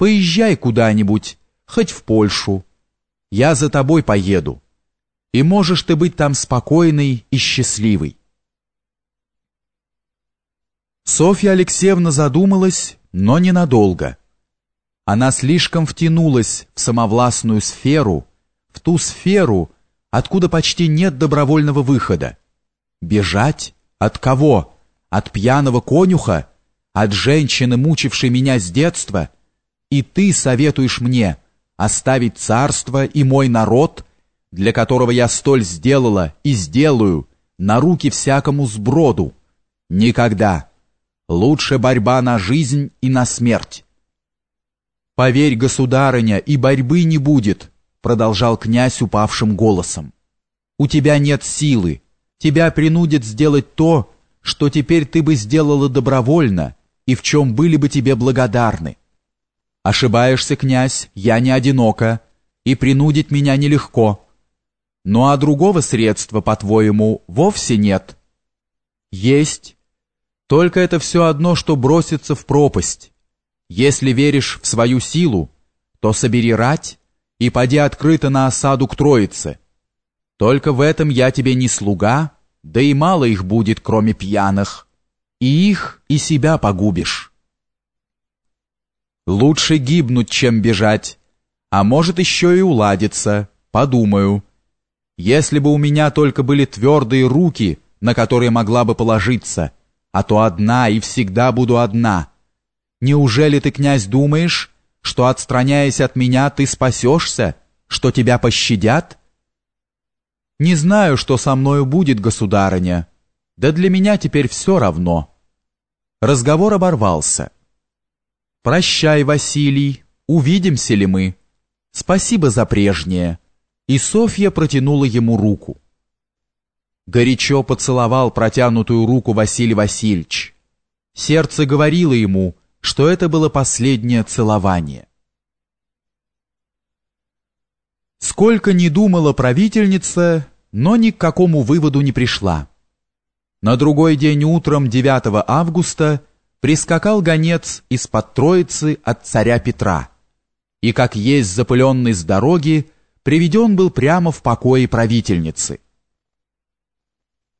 Поезжай куда-нибудь, хоть в Польшу. Я за тобой поеду. И можешь ты быть там спокойной и счастливой. Софья Алексеевна задумалась, но ненадолго. Она слишком втянулась в самовластную сферу, в ту сферу, откуда почти нет добровольного выхода. Бежать? От кого? От пьяного конюха? От женщины, мучившей меня с детства? И ты советуешь мне оставить царство и мой народ, для которого я столь сделала и сделаю, на руки всякому сброду? Никогда. Лучше борьба на жизнь и на смерть. Поверь, государыня, и борьбы не будет, продолжал князь упавшим голосом. У тебя нет силы, тебя принудят сделать то, что теперь ты бы сделала добровольно и в чем были бы тебе благодарны. Ошибаешься, князь, я не одинока, и принудить меня нелегко. Ну а другого средства, по-твоему, вовсе нет? Есть. Только это все одно, что броситься в пропасть. Если веришь в свою силу, то собери рать и поди открыто на осаду к Троице. Только в этом я тебе не слуга, да и мало их будет, кроме пьяных. И их, и себя погубишь. Лучше гибнуть, чем бежать, а может еще и уладиться, подумаю. Если бы у меня только были твердые руки, на которые могла бы положиться, а то одна и всегда буду одна, Неужели ты, князь, думаешь, что, отстраняясь от меня, ты спасешься, что тебя пощадят? Не знаю, что со мною будет, государыня, да для меня теперь все равно. Разговор оборвался. Прощай, Василий, увидимся ли мы? Спасибо за прежнее. И Софья протянула ему руку. Горячо поцеловал протянутую руку Василий Васильевич. Сердце говорило ему — что это было последнее целование. Сколько ни думала правительница, но ни к какому выводу не пришла. На другой день утром 9 августа прискакал гонец из-под Троицы от царя Петра, и, как есть запыленный с дороги, приведен был прямо в покое правительницы.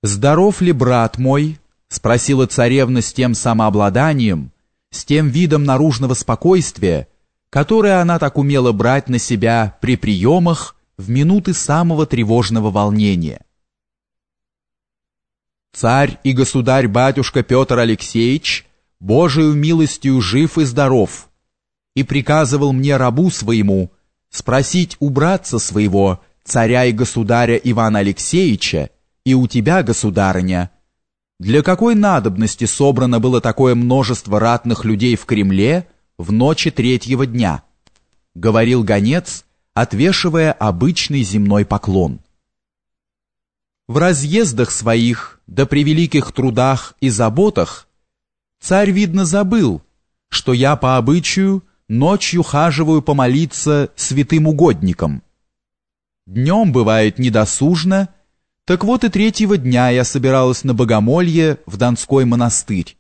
«Здоров ли брат мой?» — спросила царевна с тем самообладанием, с тем видом наружного спокойствия, которое она так умела брать на себя при приемах в минуты самого тревожного волнения. Царь и государь-батюшка Петр Алексеевич Божию милостью жив и здоров, и приказывал мне рабу своему спросить у братца своего, царя и государя Ивана Алексеевича, и у тебя, государыня, для какой надобности собрано было такое множество ратных людей в Кремле в ночи третьего дня? Говорил гонец, отвешивая обычный земной поклон. В разъездах своих, да при великих трудах и заботах, царь, видно, забыл, что я по обычаю ночью хаживаю помолиться святым угодникам. Днем бывает недосужно, так вот и третьего дня я собиралась на богомолье в Донской монастырь.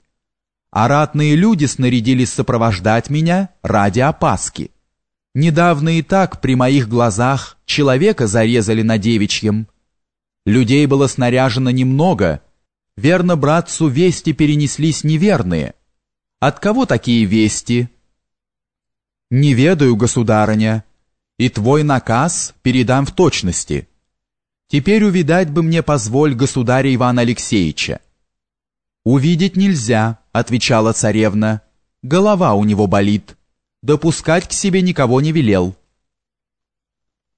А ратные люди снарядились сопровождать меня ради опаски. Недавно и так при моих глазах человека зарезали на девичьем. Людей было снаряжено немного. Верно, братцу, вести перенеслись неверные. От кого такие вести? Не ведаю, государыня, и твой наказ передам в точности. Теперь увидать бы мне позволь государя Ивана Алексеевича. Увидеть нельзя, отвечала царевна. Голова у него болит. Допускать к себе никого не велел.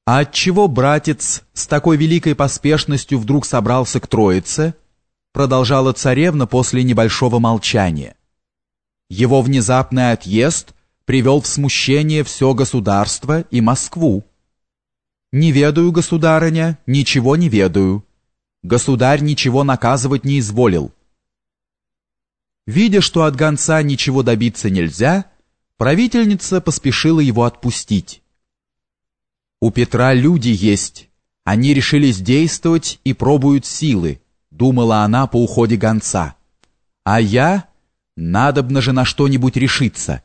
А отчего братец с такой великой поспешностью вдруг собрался к Троице? Продолжала царевна после небольшого молчания. Его внезапный отъезд привел в смущение все государство и Москву. «Не ведаю, государыня, ничего не ведаю. Государь ничего наказывать не изволил». Видя, что от гонца ничего добиться нельзя, правительница поспешила его отпустить. «У Петра люди есть, они решились действовать и пробуют силы», думала она по уходе гонца. «А я? Надобно же на что-нибудь решиться».